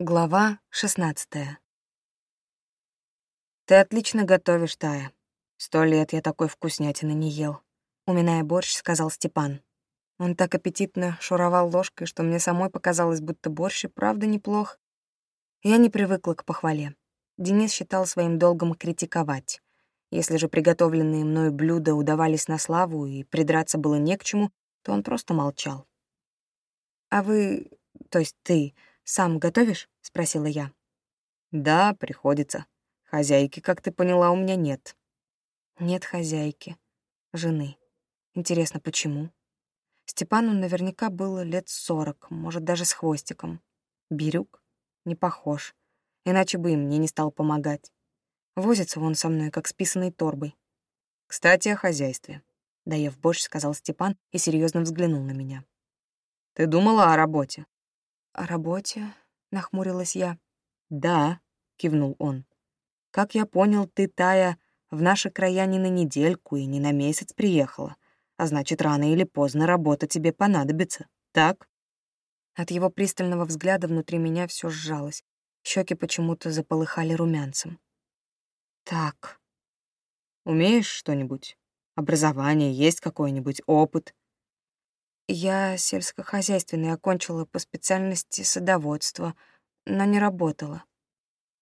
Глава 16 «Ты отлично готовишь, Тая. Сто лет я такой вкуснятины не ел», — уминая борщ, сказал Степан. Он так аппетитно шуровал ложкой, что мне самой показалось, будто борщ и правда неплох. Я не привыкла к похвале. Денис считал своим долгом критиковать. Если же приготовленные мною блюда удавались на славу и придраться было не к чему, то он просто молчал. «А вы, то есть ты, сам готовишь?» — спросила я. «Да, приходится. Хозяйки, как ты поняла, у меня нет». «Нет хозяйки. Жены. Интересно, почему?» Степану наверняка было лет сорок, может, даже с хвостиком. Бирюк? Не похож. Иначе бы и мне не стал помогать. Возится он со мной, как с писаной торбой. «Кстати, о хозяйстве», — доев борщ, сказал Степан и серьезно взглянул на меня. «Ты думала о работе?» «О работе?» — нахмурилась я. «Да», — кивнул он. «Как я понял, ты, Тая, в наши края не на недельку и не на месяц приехала, а значит, рано или поздно работа тебе понадобится, так?» От его пристального взгляда внутри меня все сжалось. Щеки почему-то заполыхали румянцем. «Так. Умеешь что-нибудь? Образование есть какой-нибудь, опыт?» Я сельскохозяйственный окончила по специальности садоводство, но не работала.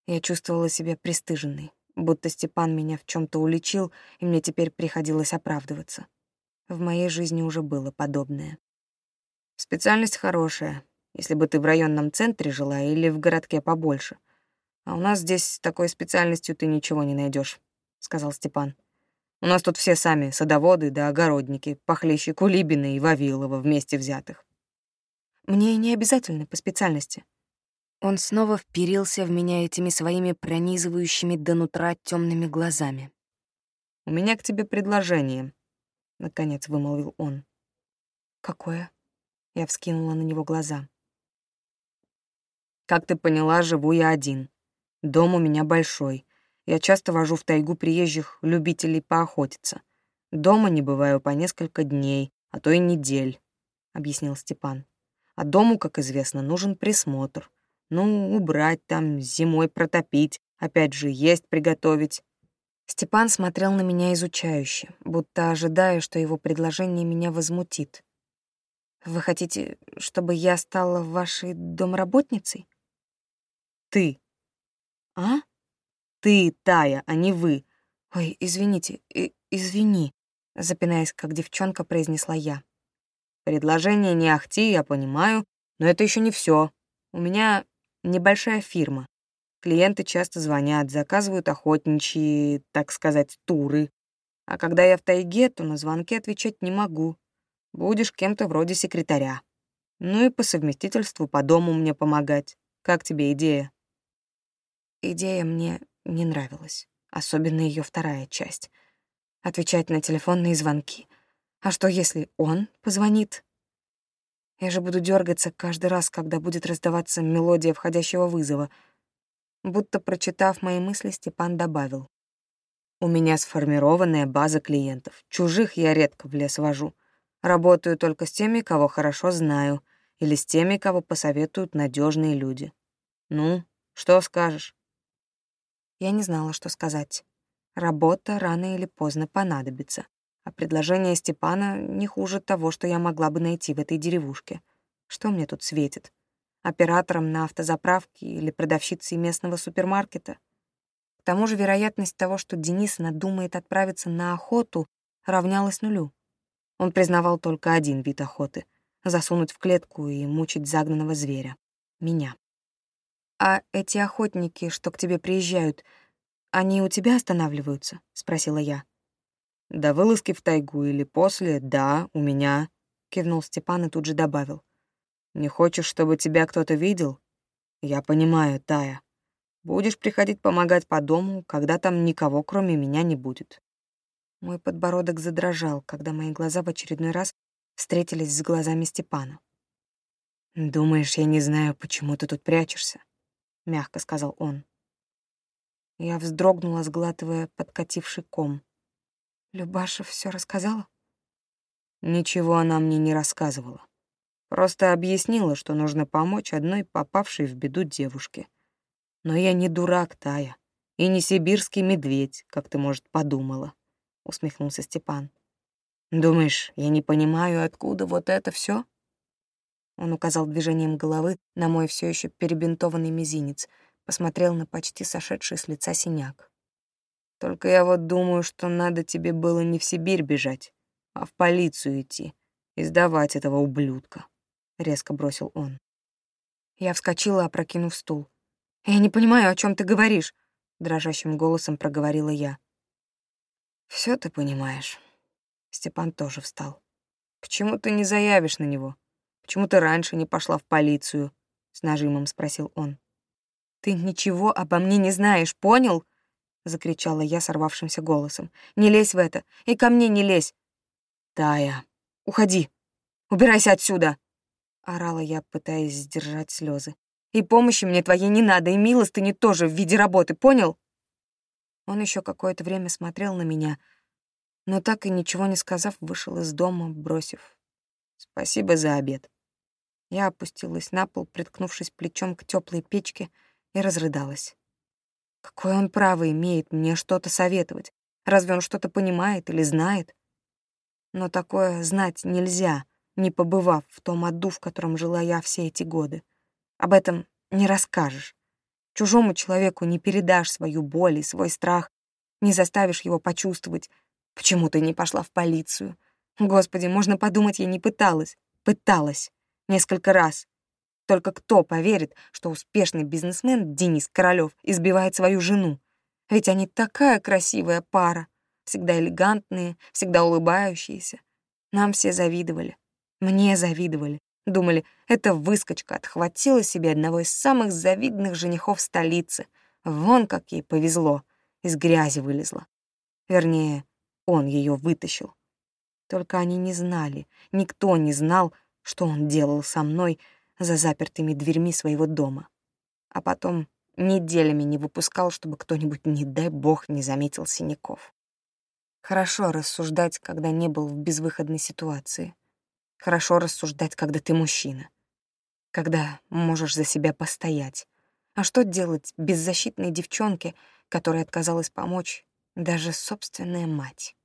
Я чувствовала себя пристыженной, будто Степан меня в чем то уличил, и мне теперь приходилось оправдываться. В моей жизни уже было подобное. Специальность хорошая, если бы ты в районном центре жила или в городке побольше. А у нас здесь такой специальностью ты ничего не найдешь, сказал Степан. У нас тут все сами садоводы да огородники, похлеще Кулибина и Вавилова вместе взятых. Мне не обязательно по специальности. Он снова вперился в меня этими своими пронизывающими до нутра темными глазами. «У меня к тебе предложение», — наконец вымолвил он. «Какое?» — я вскинула на него глаза. «Как ты поняла, живу я один. Дом у меня большой, я часто вожу в тайгу приезжих любителей поохотиться. Дома не бываю по несколько дней, а то и недель», — объяснил Степан. «А дому, как известно, нужен присмотр. Ну, убрать там, зимой протопить, опять же, есть приготовить». Степан смотрел на меня изучающе, будто ожидая, что его предложение меня возмутит. «Вы хотите, чтобы я стала вашей домработницей?» «Ты». «А?» Ты, Тая, а не вы. Ой, извините, извини, запинаясь, как девчонка, произнесла я. Предложение не ахти, я понимаю, но это еще не все. У меня небольшая фирма. Клиенты часто звонят, заказывают охотничьи, так сказать, туры. А когда я в тайге, то на звонки отвечать не могу. Будешь кем-то вроде секретаря. Ну и по совместительству по дому мне помогать. Как тебе идея? Идея мне не нравилась, особенно ее вторая часть. Отвечать на телефонные звонки. А что, если он позвонит? Я же буду дергаться каждый раз, когда будет раздаваться мелодия входящего вызова. Будто прочитав мои мысли, Степан добавил. У меня сформированная база клиентов. Чужих я редко в лес вожу. Работаю только с теми, кого хорошо знаю, или с теми, кого посоветуют надежные люди. Ну, что скажешь? Я не знала, что сказать. Работа рано или поздно понадобится, а предложение Степана не хуже того, что я могла бы найти в этой деревушке. Что мне тут светит? Оператором на автозаправке или продавщицей местного супермаркета? К тому же вероятность того, что Денис надумает отправиться на охоту, равнялась нулю. Он признавал только один вид охоты — засунуть в клетку и мучить загнанного зверя — меня. «А эти охотники, что к тебе приезжают, они у тебя останавливаются?» — спросила я. «До вылазки в тайгу или после, да, у меня», — кивнул Степан и тут же добавил. «Не хочешь, чтобы тебя кто-то видел? Я понимаю, Тая. Будешь приходить помогать по дому, когда там никого, кроме меня, не будет». Мой подбородок задрожал, когда мои глаза в очередной раз встретились с глазами Степана. «Думаешь, я не знаю, почему ты тут прячешься?» — мягко сказал он. Я вздрогнула, сглатывая подкативший ком. «Любаша все рассказала?» «Ничего она мне не рассказывала. Просто объяснила, что нужно помочь одной попавшей в беду девушке. Но я не дурак, Тая, и не сибирский медведь, как ты, может, подумала, — усмехнулся Степан. Думаешь, я не понимаю, откуда вот это все? Он указал движением головы на мой все еще перебинтованный мизинец, посмотрел на почти сошедший с лица синяк. Только я вот думаю, что надо тебе было не в Сибирь бежать, а в полицию идти и сдавать этого ублюдка», — резко бросил он. Я вскочила, опрокинув стул. «Я не понимаю, о чем ты говоришь», — дрожащим голосом проговорила я. Все ты понимаешь». Степан тоже встал. «Почему ты не заявишь на него? Почему ты раньше не пошла в полицию?» — с нажимом спросил он. «Ты ничего обо мне не знаешь, понял?» — закричала я сорвавшимся голосом. «Не лезь в это! И ко мне не лезь!» «Тая, уходи! Убирайся отсюда!» — орала я, пытаясь сдержать слезы. «И помощи мне твоей не надо, и милостыни тоже в виде работы, понял?» Он еще какое-то время смотрел на меня, но так и ничего не сказав, вышел из дома, бросив. «Спасибо за обед». Я опустилась на пол, приткнувшись плечом к теплой печке, и разрыдалась. Какое он право имеет мне что-то советовать? Разве он что-то понимает или знает? Но такое знать нельзя, не побывав в том аду, в котором жила я все эти годы. Об этом не расскажешь. Чужому человеку не передашь свою боль и свой страх, не заставишь его почувствовать. Почему ты не пошла в полицию? Господи, можно подумать, я не пыталась. Пыталась. Несколько раз. Только кто поверит, что успешный бизнесмен Денис Королёв избивает свою жену? Ведь они такая красивая пара, всегда элегантные, всегда улыбающиеся. Нам все завидовали. Мне завидовали. Думали, эта выскочка отхватила себе одного из самых завидных женихов столицы. Вон как ей повезло. Из грязи вылезла. Вернее, он ее вытащил. Только они не знали, никто не знал, что он делал со мной, за запертыми дверьми своего дома. А потом неделями не выпускал, чтобы кто-нибудь, не дай бог, не заметил синяков. Хорошо рассуждать, когда не был в безвыходной ситуации. Хорошо рассуждать, когда ты мужчина. Когда можешь за себя постоять. А что делать беззащитной девчонке, которая отказалась помочь даже собственная мать?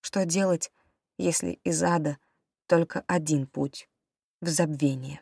Что делать, если из ада только один путь — в забвение?